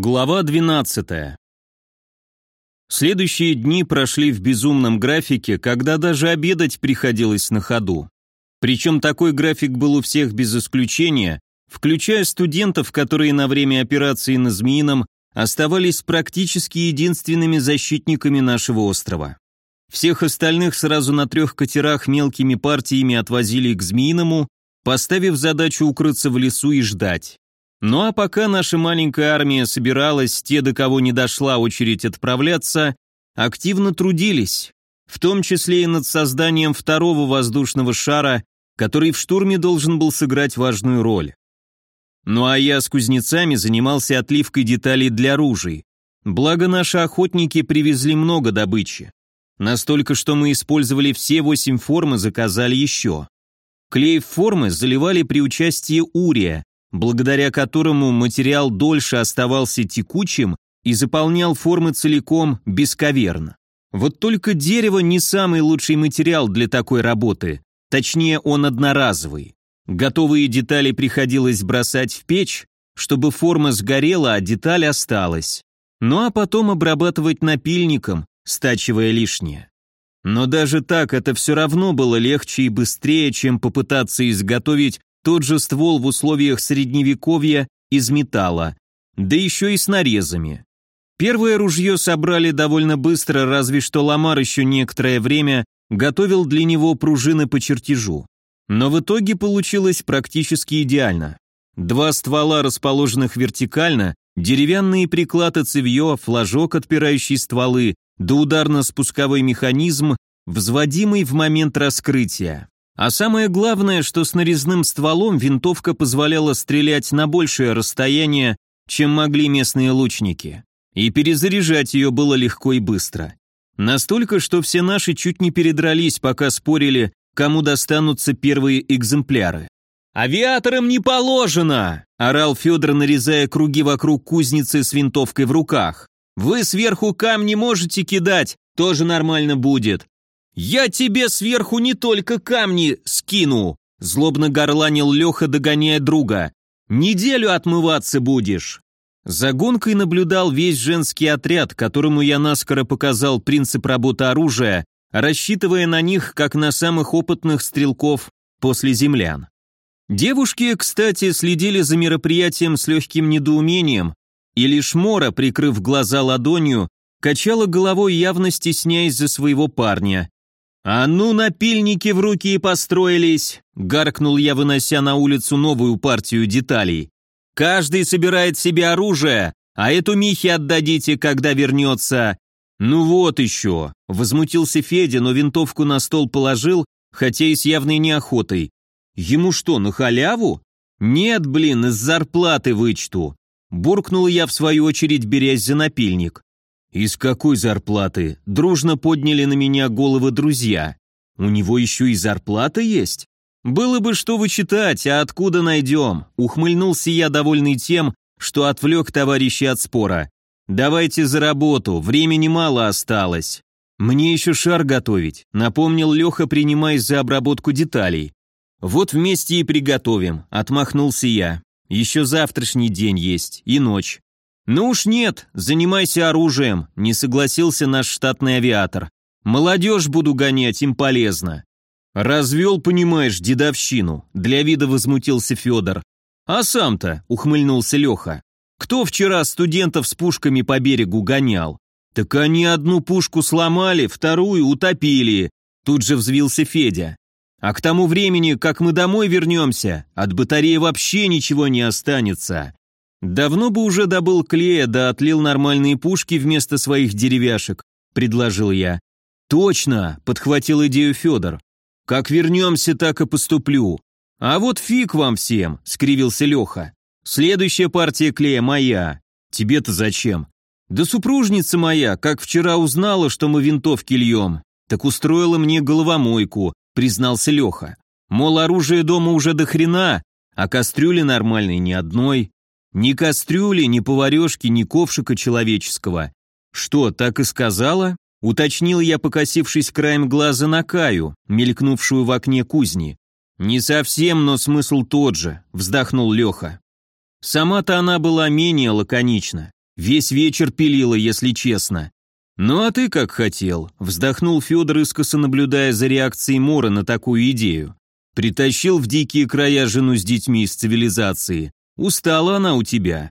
Глава 12. Следующие дни прошли в безумном графике, когда даже обедать приходилось на ходу. Причем такой график был у всех без исключения, включая студентов, которые на время операции на Змеином оставались практически единственными защитниками нашего острова. Всех остальных сразу на трех катерах мелкими партиями отвозили к Змеиному, поставив задачу укрыться в лесу и ждать. Ну а пока наша маленькая армия собиралась, те, до кого не дошла очередь отправляться, активно трудились, в том числе и над созданием второго воздушного шара, который в штурме должен был сыграть важную роль. Ну а я с кузнецами занимался отливкой деталей для ружей. Благо наши охотники привезли много добычи. Настолько, что мы использовали все восемь форм и заказали еще. Клей в формы заливали при участии урия, благодаря которому материал дольше оставался текучим и заполнял формы целиком бесковерно. Вот только дерево не самый лучший материал для такой работы, точнее он одноразовый. Готовые детали приходилось бросать в печь, чтобы форма сгорела, а деталь осталась. Ну а потом обрабатывать напильником, стачивая лишнее. Но даже так это все равно было легче и быстрее, чем попытаться изготовить тот же ствол в условиях средневековья из металла, да еще и с нарезами. Первое ружье собрали довольно быстро, разве что Ламар еще некоторое время готовил для него пружины по чертежу. Но в итоге получилось практически идеально. Два ствола, расположенных вертикально, деревянные приклады цевье, флажок, отпирающий стволы, да ударно-спусковой механизм, взводимый в момент раскрытия. А самое главное, что с нарезным стволом винтовка позволяла стрелять на большее расстояние, чем могли местные лучники. И перезаряжать ее было легко и быстро. Настолько, что все наши чуть не передрались, пока спорили, кому достанутся первые экземпляры. «Авиаторам не положено!» – орал Федор, нарезая круги вокруг кузницы с винтовкой в руках. «Вы сверху камни можете кидать, тоже нормально будет. «Я тебе сверху не только камни скину!» Злобно горланил Леха, догоняя друга. «Неделю отмываться будешь!» За гонкой наблюдал весь женский отряд, которому я наскоро показал принцип работы оружия, рассчитывая на них, как на самых опытных стрелков после землян. Девушки, кстати, следили за мероприятием с легким недоумением, и лишь Мора, прикрыв глаза ладонью, качала головой, явно стесняясь за своего парня. «А ну, напильники в руки и построились!» — гаркнул я, вынося на улицу новую партию деталей. «Каждый собирает себе оружие, а эту Михе отдадите, когда вернется». «Ну вот еще!» — возмутился Федя, но винтовку на стол положил, хотя и с явной неохотой. «Ему что, на халяву?» «Нет, блин, из зарплаты вычту!» Буркнул я в свою очередь, берясь за напильник. «Из какой зарплаты?» Дружно подняли на меня головы друзья. «У него еще и зарплата есть?» «Было бы что вычитать, а откуда найдем?» Ухмыльнулся я, довольный тем, что отвлек товарищей от спора. «Давайте за работу, времени мало осталось». «Мне еще шар готовить», — напомнил Леха, принимаясь за обработку деталей. «Вот вместе и приготовим», — отмахнулся я. «Еще завтрашний день есть, и ночь. «Ну уж нет, занимайся оружием», — не согласился наш штатный авиатор. «Молодежь буду гонять, им полезно». «Развел, понимаешь, дедовщину», — для вида возмутился Федор. «А сам-то», — ухмыльнулся Леха. «Кто вчера студентов с пушками по берегу гонял?» «Так они одну пушку сломали, вторую утопили», — тут же взвился Федя. «А к тому времени, как мы домой вернемся, от батареи вообще ничего не останется. «Давно бы уже добыл клея, да отлил нормальные пушки вместо своих деревяшек», — предложил я. «Точно!» — подхватил идею Федор. «Как вернемся, так и поступлю». «А вот фиг вам всем!» — скривился Леха. «Следующая партия клея моя. Тебе-то зачем?» «Да супружница моя, как вчера узнала, что мы винтовки льем, так устроила мне головомойку», — признался Леха. «Мол, оружие дома уже до хрена, а кастрюли нормальной ни одной. Ни кастрюли, ни поварешки, ни ковшика человеческого. Что, так и сказала? Уточнил я, покосившись краем глаза на Каю, мелькнувшую в окне кузни. «Не совсем, но смысл тот же», — вздохнул Леха. Сама-то она была менее лаконична. Весь вечер пилила, если честно. «Ну а ты как хотел», — вздохнул Федор, искоса наблюдая за реакцией Мора на такую идею. Притащил в дикие края жену с детьми из цивилизации. Устала она у тебя.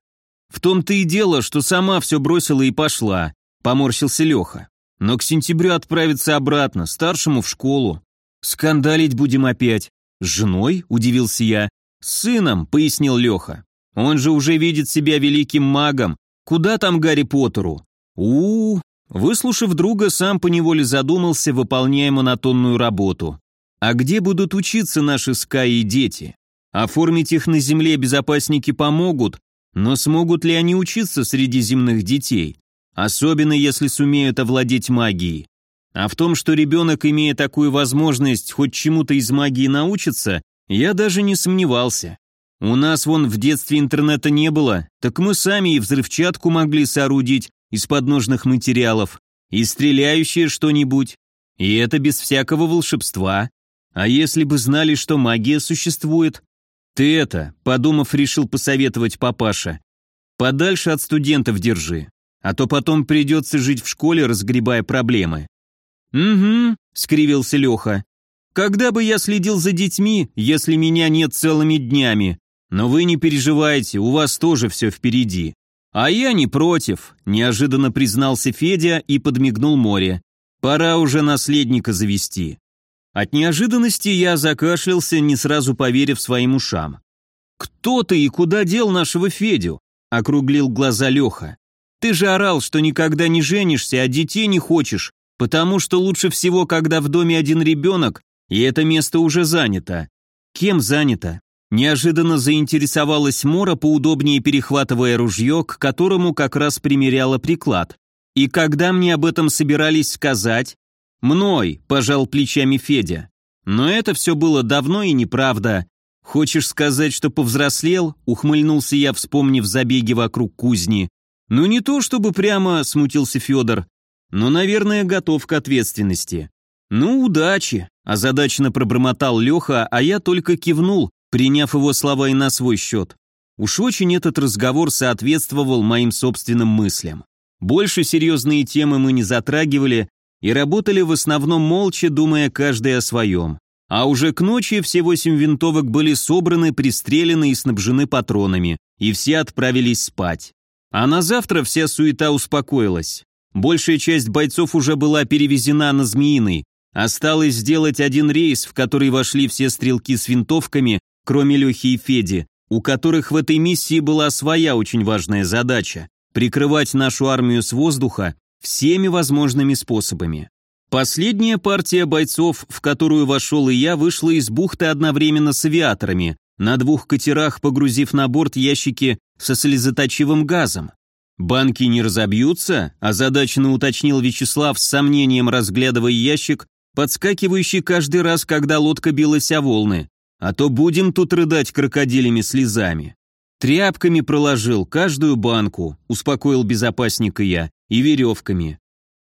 В том-то и дело, что сама все бросила и пошла, поморщился Леха. Но к сентябрю отправиться обратно, старшему в школу. Скандалить будем опять. С женой? Удивился я. С сыном, пояснил Леха. Он же уже видит себя великим магом. Куда там Гарри Поттеру? у, -у, -у Выслушав друга, сам поневоле задумался, выполняя монотонную работу. А где будут учиться наши Скай и дети? Оформить их на земле безопасники помогут, но смогут ли они учиться среди земных детей? Особенно если сумеют овладеть магией. А в том, что ребенок, имея такую возможность, хоть чему-то из магии научиться, я даже не сомневался. У нас вон в детстве интернета не было, так мы сами и взрывчатку могли соорудить, из подножных материалов и стреляющее что-нибудь. И это без всякого волшебства. А если бы знали, что магия существует? Ты это, подумав, решил посоветовать папаша. Подальше от студентов держи, а то потом придется жить в школе, разгребая проблемы. «Угу», — скривился Леха. «Когда бы я следил за детьми, если меня нет целыми днями? Но вы не переживайте, у вас тоже все впереди. «А я не против», – неожиданно признался Федя и подмигнул море. «Пора уже наследника завести». От неожиданности я закашлялся, не сразу поверив своим ушам. «Кто ты и куда дел нашего Федю?» – округлил глаза Леха. «Ты же орал, что никогда не женишься, а детей не хочешь, потому что лучше всего, когда в доме один ребенок, и это место уже занято». «Кем занято?» Неожиданно заинтересовалась Мора, поудобнее перехватывая ружье, к которому как раз примеряла приклад. «И когда мне об этом собирались сказать?» «Мной», – пожал плечами Федя. «Но это все было давно и неправда. Хочешь сказать, что повзрослел?» – ухмыльнулся я, вспомнив забеги вокруг кузни. «Ну не то, чтобы прямо», – смутился Федор, – «но, наверное, готов к ответственности». «Ну, удачи», – озадаченно пробормотал Леха, а я только кивнул, приняв его слова и на свой счет. Уж очень этот разговор соответствовал моим собственным мыслям. Больше серьезные темы мы не затрагивали и работали в основном молча, думая каждый о своем. А уже к ночи все восемь винтовок были собраны, пристрелены и снабжены патронами, и все отправились спать. А на завтра вся суета успокоилась. Большая часть бойцов уже была перевезена на Змеиный. Осталось сделать один рейс, в который вошли все стрелки с винтовками, кроме Лехи и Феди, у которых в этой миссии была своя очень важная задача – прикрывать нашу армию с воздуха всеми возможными способами. Последняя партия бойцов, в которую вошел и я, вышла из бухты одновременно с авиаторами, на двух катерах погрузив на борт ящики со слезоточивым газом. «Банки не разобьются?» – озадаченно уточнил Вячеслав с сомнением, разглядывая ящик, подскакивающий каждый раз, когда лодка билась о волны. А то будем тут рыдать крокодилями слезами. Тряпками проложил каждую банку, успокоил безопасника я, и веревками.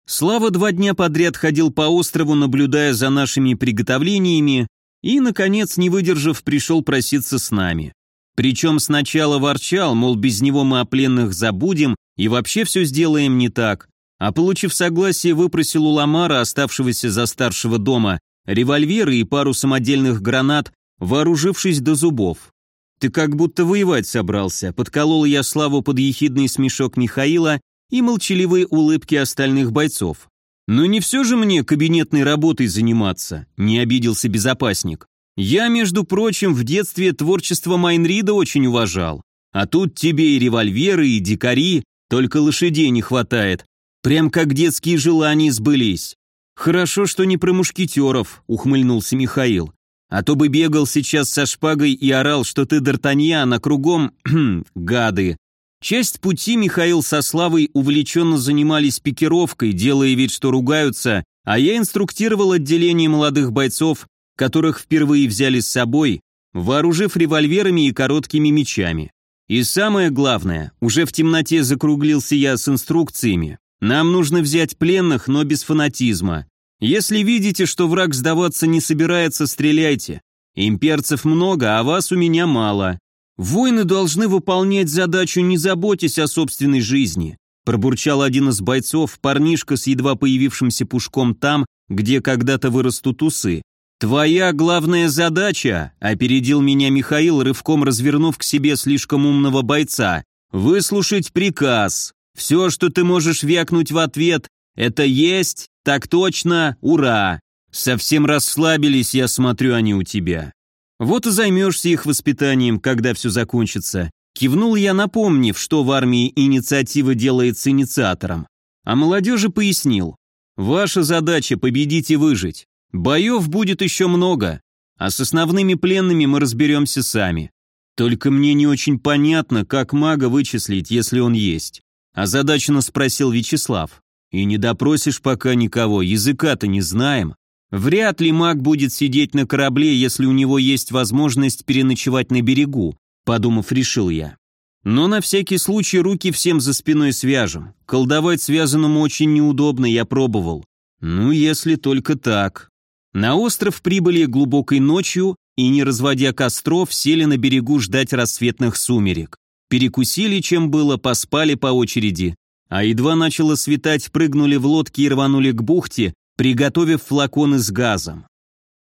Слава два дня подряд ходил по острову, наблюдая за нашими приготовлениями, и, наконец, не выдержав, пришел проситься с нами. Причем сначала ворчал, мол, без него мы о пленных забудем и вообще все сделаем не так, а получив согласие, выпросил у Ламара, оставшегося за старшего дома, револьверы и пару самодельных гранат вооружившись до зубов. «Ты как будто воевать собрался», — подколол я Славу под ехидный смешок Михаила и молчаливые улыбки остальных бойцов. «Но не все же мне кабинетной работой заниматься», — не обиделся безопасник. «Я, между прочим, в детстве творчество Майнрида очень уважал. А тут тебе и револьверы, и дикари, только лошадей не хватает. Прям как детские желания сбылись». «Хорошо, что не про мушкетеров», — ухмыльнулся Михаил. А то бы бегал сейчас со шпагой и орал, что ты Д'Артаньян, а кругом... гады. Часть пути Михаил со Славой увлеченно занимались пикировкой, делая вид, что ругаются, а я инструктировал отделение молодых бойцов, которых впервые взяли с собой, вооружив револьверами и короткими мечами. И самое главное, уже в темноте закруглился я с инструкциями. Нам нужно взять пленных, но без фанатизма. Если видите, что враг сдаваться не собирается, стреляйте. Имперцев много, а вас у меня мало. Воины должны выполнять задачу, не заботясь о собственной жизни, пробурчал один из бойцов, парнишка с едва появившимся пушком там, где когда-то вырастут усы. «Твоя главная задача», — опередил меня Михаил, рывком развернув к себе слишком умного бойца, «выслушать приказ. Все, что ты можешь вякнуть в ответ, это есть, так точно, ура. Совсем расслабились, я смотрю, они у тебя. Вот и займешься их воспитанием, когда все закончится. Кивнул я, напомнив, что в армии инициатива делается инициатором. А молодежи пояснил. Ваша задача – победить и выжить. Боев будет еще много, а с основными пленными мы разберемся сами. Только мне не очень понятно, как мага вычислить, если он есть. Озадаченно спросил Вячеслав. И не допросишь пока никого, языка-то не знаем. Вряд ли маг будет сидеть на корабле, если у него есть возможность переночевать на берегу, подумав, решил я. Но на всякий случай руки всем за спиной свяжем. Колдовать связанному очень неудобно, я пробовал. Ну, если только так. На остров прибыли глубокой ночью и, не разводя костров, сели на берегу ждать рассветных сумерек. Перекусили, чем было, поспали по очереди. А едва начало светать, прыгнули в лодки и рванули к бухте, приготовив флаконы с газом.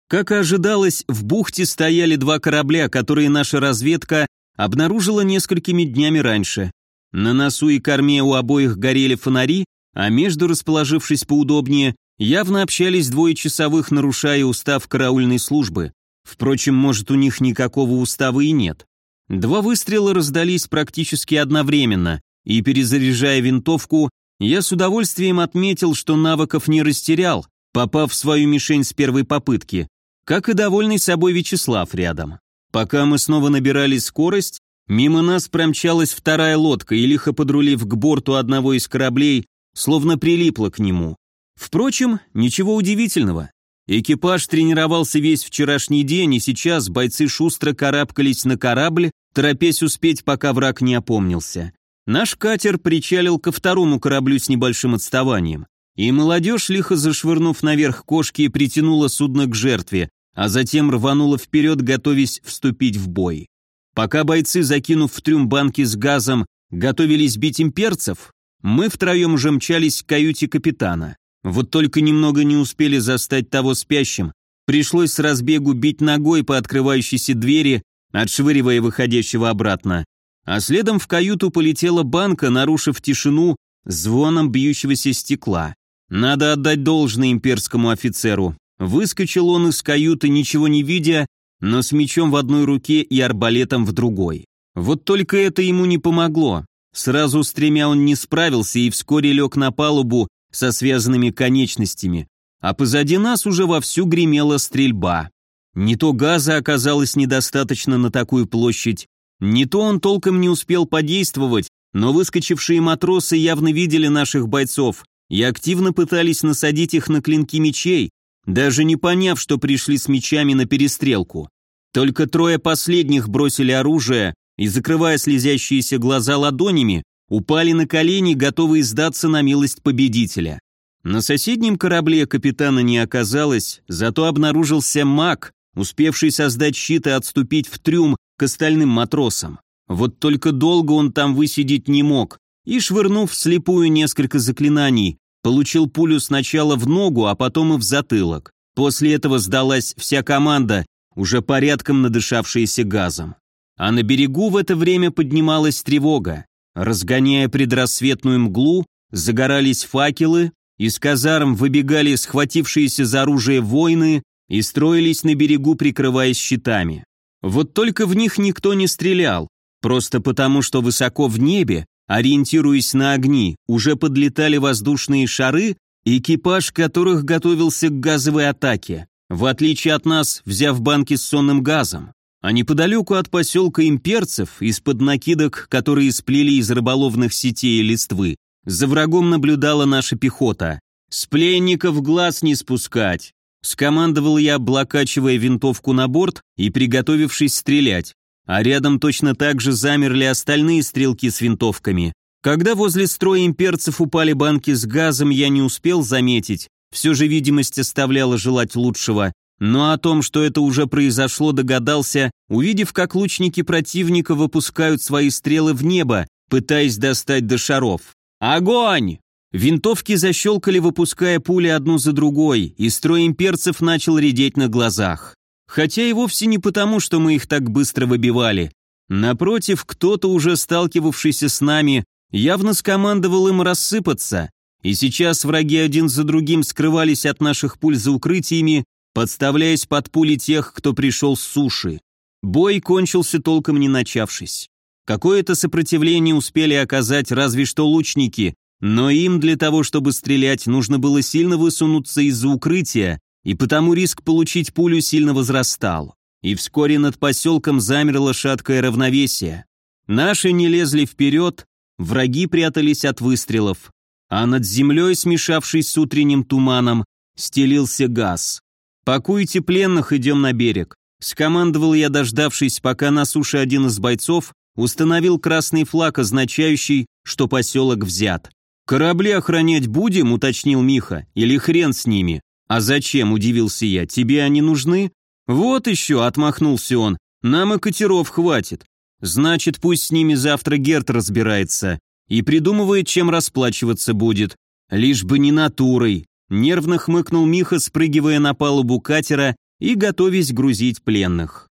Как и ожидалось, в бухте стояли два корабля, которые наша разведка обнаружила несколькими днями раньше. На носу и корме у обоих горели фонари, а между, расположившись поудобнее, явно общались двое часовых, нарушая устав караульной службы. Впрочем, может, у них никакого устава и нет. Два выстрела раздались практически одновременно, и, перезаряжая винтовку, я с удовольствием отметил, что навыков не растерял, попав в свою мишень с первой попытки, как и довольный собой Вячеслав рядом. Пока мы снова набирали скорость, мимо нас промчалась вторая лодка и, лихо подрулив к борту одного из кораблей, словно прилипла к нему. Впрочем, ничего удивительного. Экипаж тренировался весь вчерашний день, и сейчас бойцы шустро карабкались на корабль, торопясь успеть, пока враг не опомнился. Наш катер причалил ко второму кораблю с небольшим отставанием, и молодежь, лихо зашвырнув наверх кошки, притянула судно к жертве, а затем рванула вперед, готовясь вступить в бой. Пока бойцы, закинув в трюм банки с газом, готовились бить имперцев, мы втроем уже мчались к каюте капитана. Вот только немного не успели застать того спящим. Пришлось с разбегу бить ногой по открывающейся двери, отшвыривая выходящего обратно а следом в каюту полетела банка, нарушив тишину звоном бьющегося стекла. Надо отдать должное имперскому офицеру. Выскочил он из каюты, ничего не видя, но с мечом в одной руке и арбалетом в другой. Вот только это ему не помогло. Сразу с тремя он не справился и вскоре лег на палубу со связанными конечностями, а позади нас уже вовсю гремела стрельба. Не то газа оказалось недостаточно на такую площадь, не то он толком не успел подействовать, но выскочившие матросы явно видели наших бойцов и активно пытались насадить их на клинки мечей, даже не поняв, что пришли с мечами на перестрелку. Только трое последних бросили оружие и, закрывая слезящиеся глаза ладонями, упали на колени, готовые сдаться на милость победителя. На соседнем корабле капитана не оказалось, зато обнаружился маг, успевший создать щит и отступить в трюм, к остальным матросам. Вот только долго он там высидеть не мог, и, швырнув вслепую несколько заклинаний, получил пулю сначала в ногу, а потом и в затылок. После этого сдалась вся команда, уже порядком надышавшаяся газом. А на берегу в это время поднималась тревога. Разгоняя предрассветную мглу, загорались факелы, из казарм выбегали схватившиеся за оружие воины и строились на берегу, прикрываясь щитами. Вот только в них никто не стрелял, просто потому что высоко в небе, ориентируясь на огни, уже подлетали воздушные шары, экипаж которых готовился к газовой атаке, в отличие от нас, взяв банки с сонным газом. А неподалеку от поселка имперцев, из-под накидок, которые сплели из рыболовных сетей и листвы, за врагом наблюдала наша пехота. «С пленников глаз не спускать!» Скомандовал я, облокачивая винтовку на борт и приготовившись стрелять, а рядом точно так же замерли остальные стрелки с винтовками. Когда возле строя имперцев упали банки с газом, я не успел заметить, все же видимость оставляла желать лучшего, но о том, что это уже произошло, догадался, увидев, как лучники противника выпускают свои стрелы в небо, пытаясь достать до шаров. «Огонь!» Винтовки защелкали, выпуская пули одну за другой, и строй имперцев начал редеть на глазах. Хотя и вовсе не потому, что мы их так быстро выбивали. Напротив, кто-то, уже сталкивавшийся с нами, явно скомандовал им рассыпаться, и сейчас враги один за другим скрывались от наших пуль за укрытиями, подставляясь под пули тех, кто пришел с суши. Бой кончился толком не начавшись. Какое-то сопротивление успели оказать разве что лучники, но им для того, чтобы стрелять, нужно было сильно высунуться из-за укрытия, и потому риск получить пулю сильно возрастал. И вскоре над поселком замерло шаткое равновесие. Наши не лезли вперед, враги прятались от выстрелов, а над землей, смешавшись с утренним туманом, стелился газ. «Пакуйте пленных, идем на берег», — скомандовал я, дождавшись, пока на суше один из бойцов установил красный флаг, означающий, что поселок взят. «Корабли охранять будем?» — уточнил Миха. «Или хрен с ними?» «А зачем?» — удивился я. «Тебе они нужны?» «Вот еще», — отмахнулся он. «Нам и катеров хватит. Значит, пусть с ними завтра Герт разбирается и придумывает, чем расплачиваться будет. Лишь бы не натурой. Нервно хмыкнул Миха, спрыгивая на палубу катера и готовясь грузить пленных.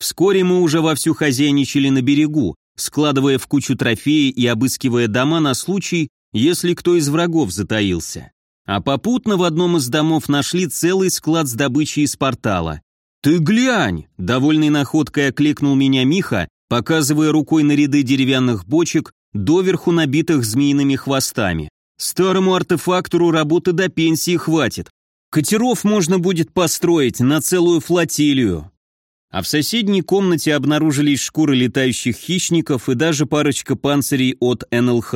Вскоре мы уже вовсю хозяйничали на берегу, складывая в кучу трофеи и обыскивая дома на случай, если кто из врагов затаился. А попутно в одном из домов нашли целый склад с добычей из портала. «Ты глянь!» – довольный находкой окликнул меня Миха, показывая рукой на ряды деревянных бочек, доверху набитых змеиными хвостами. Старому артефактору работы до пенсии хватит. Катеров можно будет построить на целую флотилию. А в соседней комнате обнаружились шкуры летающих хищников и даже парочка панцирей от НЛХ.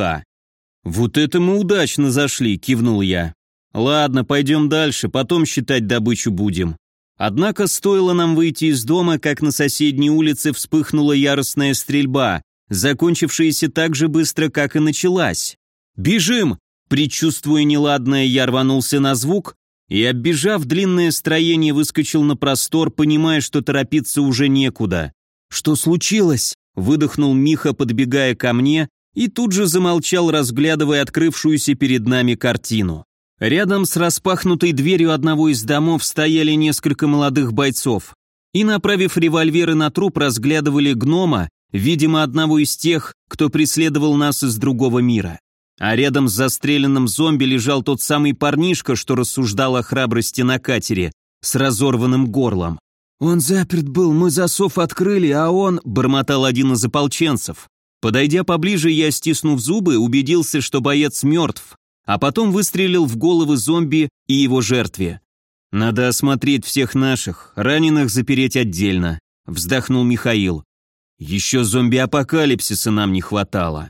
«Вот это мы удачно зашли», — кивнул я. «Ладно, пойдем дальше, потом считать добычу будем». Однако стоило нам выйти из дома, как на соседней улице вспыхнула яростная стрельба, закончившаяся так же быстро, как и началась. «Бежим!» Предчувствуя неладное, я рванулся на звук и, оббежав длинное строение, выскочил на простор, понимая, что торопиться уже некуда. «Что случилось?» – выдохнул Миха, подбегая ко мне, и тут же замолчал, разглядывая открывшуюся перед нами картину. Рядом с распахнутой дверью одного из домов стояли несколько молодых бойцов и, направив револьверы на труп, разглядывали гнома, видимо, одного из тех, кто преследовал нас из другого мира. А рядом с застреленным зомби лежал тот самый парнишка, что рассуждал о храбрости на катере, с разорванным горлом. «Он заперт был, мы засов открыли, а он...» — бормотал один из ополченцев. Подойдя поближе, я, стиснув зубы, убедился, что боец мертв, а потом выстрелил в головы зомби и его жертве. «Надо осмотреть всех наших, раненых запереть отдельно», — вздохнул Михаил. «Еще зомби-апокалипсиса нам не хватало».